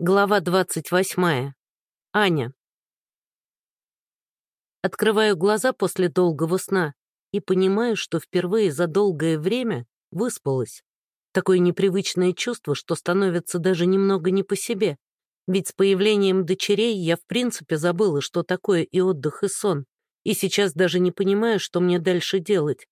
Глава 28. Аня. Открываю глаза после долгого сна и понимаю, что впервые за долгое время выспалась. Такое непривычное чувство, что становится даже немного не по себе. Ведь с появлением дочерей я в принципе забыла, что такое и отдых, и сон. И сейчас даже не понимаю, что мне дальше делать.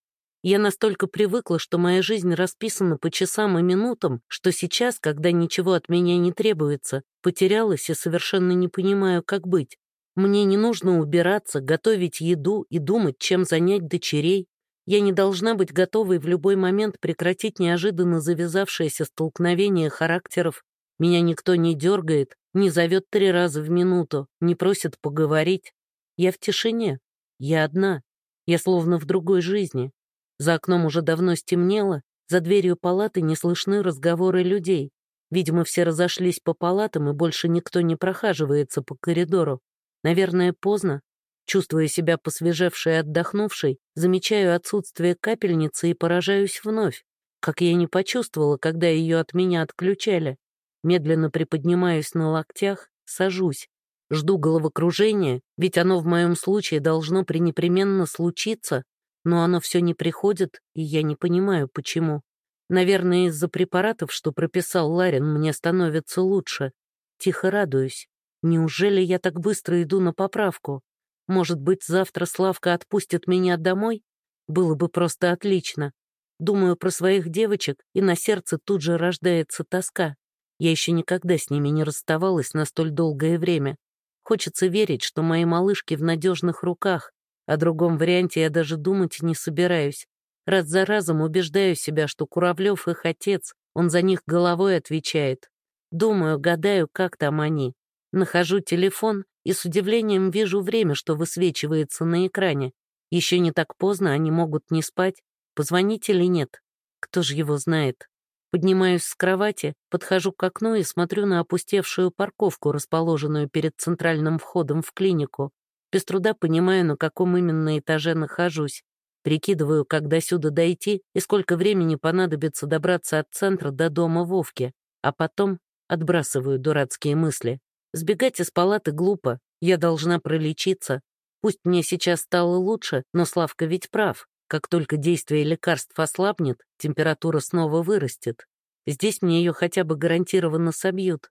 Я настолько привыкла, что моя жизнь расписана по часам и минутам, что сейчас, когда ничего от меня не требуется, потерялась и совершенно не понимаю, как быть. Мне не нужно убираться, готовить еду и думать, чем занять дочерей. Я не должна быть готовой в любой момент прекратить неожиданно завязавшееся столкновение характеров. Меня никто не дергает, не зовет три раза в минуту, не просит поговорить. Я в тишине. Я одна. Я словно в другой жизни. За окном уже давно стемнело, за дверью палаты не слышны разговоры людей. Видимо, все разошлись по палатам, и больше никто не прохаживается по коридору. Наверное, поздно. Чувствуя себя посвежевшей и отдохнувшей, замечаю отсутствие капельницы и поражаюсь вновь, как я не почувствовала, когда ее от меня отключали. Медленно приподнимаюсь на локтях, сажусь. Жду головокружения, ведь оно в моем случае должно пренепременно случиться, но оно все не приходит, и я не понимаю, почему. Наверное, из-за препаратов, что прописал Ларин, мне становится лучше. Тихо радуюсь. Неужели я так быстро иду на поправку? Может быть, завтра Славка отпустит меня домой? Было бы просто отлично. Думаю про своих девочек, и на сердце тут же рождается тоска. Я еще никогда с ними не расставалась на столь долгое время. Хочется верить, что мои малышки в надежных руках, о другом варианте я даже думать не собираюсь. Раз за разом убеждаю себя, что Куравлев их отец, он за них головой отвечает. Думаю, гадаю, как там они. Нахожу телефон и с удивлением вижу время, что высвечивается на экране. Еще не так поздно, они могут не спать. Позвонить или нет? Кто же его знает? Поднимаюсь с кровати, подхожу к окну и смотрю на опустевшую парковку, расположенную перед центральным входом в клинику. Без труда понимаю, на каком именно этаже нахожусь. Прикидываю, как до сюда дойти и сколько времени понадобится добраться от центра до дома Вовки, а потом отбрасываю дурацкие мысли. Сбегать из палаты глупо, я должна пролечиться. Пусть мне сейчас стало лучше, но Славка ведь прав. Как только действие лекарств ослабнет, температура снова вырастет. Здесь мне ее хотя бы гарантированно собьют.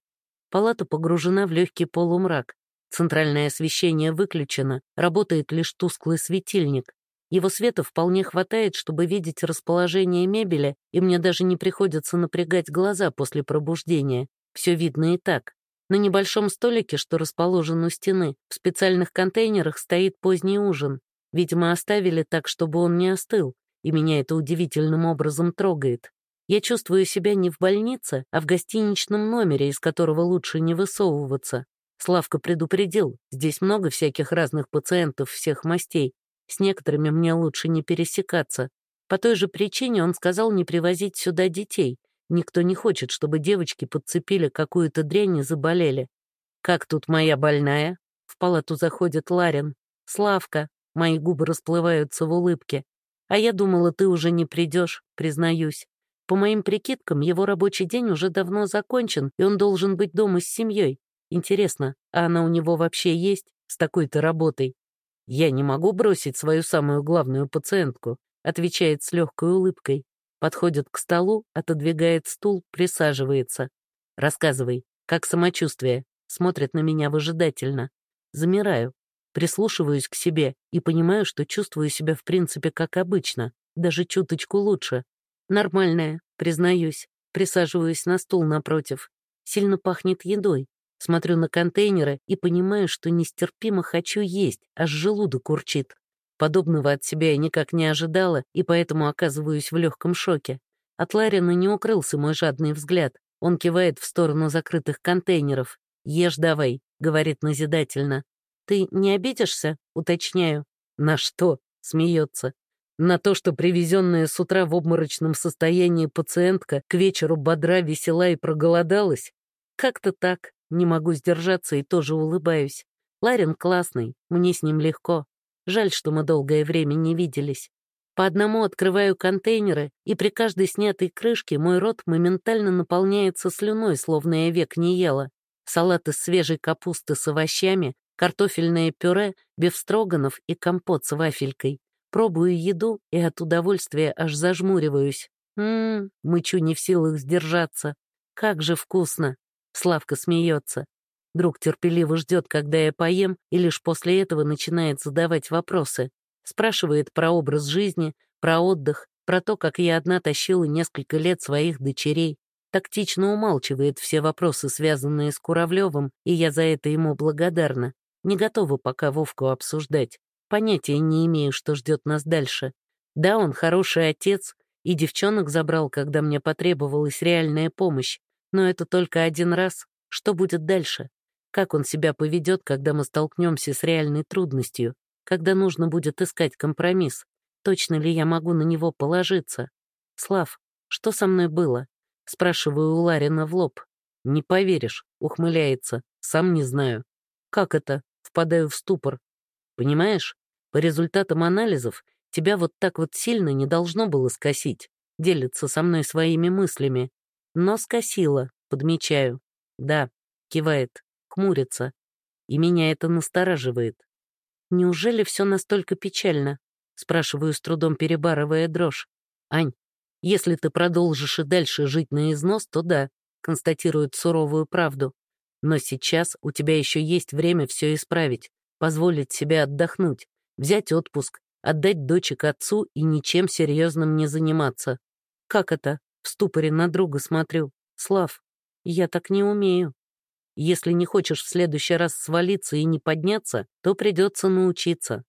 Палата погружена в легкий полумрак. Центральное освещение выключено, работает лишь тусклый светильник. Его света вполне хватает, чтобы видеть расположение мебели, и мне даже не приходится напрягать глаза после пробуждения. Все видно и так. На небольшом столике, что расположен у стены, в специальных контейнерах стоит поздний ужин. Видимо, оставили так, чтобы он не остыл, и меня это удивительным образом трогает. Я чувствую себя не в больнице, а в гостиничном номере, из которого лучше не высовываться. Славка предупредил, здесь много всяких разных пациентов всех мастей. С некоторыми мне лучше не пересекаться. По той же причине он сказал не привозить сюда детей. Никто не хочет, чтобы девочки подцепили какую-то дрянь и заболели. «Как тут моя больная?» В палату заходит Ларин. «Славка». Мои губы расплываются в улыбке. «А я думала, ты уже не придешь, признаюсь. По моим прикидкам, его рабочий день уже давно закончен, и он должен быть дома с семьей. Интересно, а она у него вообще есть с такой-то работой? Я не могу бросить свою самую главную пациентку, отвечает с легкой улыбкой. Подходит к столу, отодвигает стул, присаживается. Рассказывай, как самочувствие? Смотрит на меня выжидательно. Замираю, прислушиваюсь к себе и понимаю, что чувствую себя в принципе как обычно, даже чуточку лучше. Нормальная, признаюсь. Присаживаюсь на стул напротив. Сильно пахнет едой. Смотрю на контейнеры и понимаю, что нестерпимо хочу есть, аж желудок урчит. Подобного от себя я никак не ожидала, и поэтому оказываюсь в легком шоке. От Ларина не укрылся мой жадный взгляд. Он кивает в сторону закрытых контейнеров. «Ешь давай», — говорит назидательно. «Ты не обидишься?» — уточняю. «На что?» — смеется. «На то, что привезенная с утра в обморочном состоянии пациентка к вечеру бодра, весела и проголодалась? Как-то так. Не могу сдержаться и тоже улыбаюсь. Ларин классный, мне с ним легко. Жаль, что мы долгое время не виделись. По одному открываю контейнеры, и при каждой снятой крышке мой рот моментально наполняется слюной, словно я век не ела. Салат из свежей капусты с овощами, картофельное пюре, бифстроганов и компот с вафелькой. Пробую еду и от удовольствия аж зажмуриваюсь. Ммм, мычу не в силах сдержаться. Как же вкусно. Славка смеется. Друг терпеливо ждет, когда я поем, и лишь после этого начинает задавать вопросы. Спрашивает про образ жизни, про отдых, про то, как я одна тащила несколько лет своих дочерей. Тактично умалчивает все вопросы, связанные с Куравлевым, и я за это ему благодарна. Не готова пока Вовку обсуждать. Понятия не имею, что ждет нас дальше. Да, он хороший отец, и девчонок забрал, когда мне потребовалась реальная помощь. Но это только один раз. Что будет дальше? Как он себя поведет, когда мы столкнемся с реальной трудностью? Когда нужно будет искать компромисс? Точно ли я могу на него положиться? Слав, что со мной было? Спрашиваю у Ларина в лоб. Не поверишь, ухмыляется. Сам не знаю. Как это? Впадаю в ступор. Понимаешь, по результатам анализов тебя вот так вот сильно не должно было скосить. Делится со мной своими мыслями. Но скосило, подмечаю. Да, кивает, хмурится. И меня это настораживает. Неужели все настолько печально? Спрашиваю с трудом, перебарывая дрожь. «Ань, если ты продолжишь и дальше жить на износ, то да», констатирует суровую правду. «Но сейчас у тебя еще есть время все исправить, позволить себе отдохнуть, взять отпуск, отдать дочек отцу и ничем серьезным не заниматься. Как это? В ступоре на друга смотрю. Слав, я так не умею. Если не хочешь в следующий раз свалиться и не подняться, то придется научиться.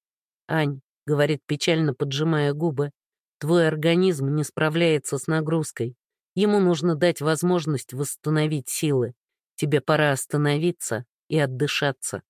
Ань, — говорит печально, поджимая губы. «Твой организм не справляется с нагрузкой. Ему нужно дать возможность восстановить силы. Тебе пора остановиться и отдышаться».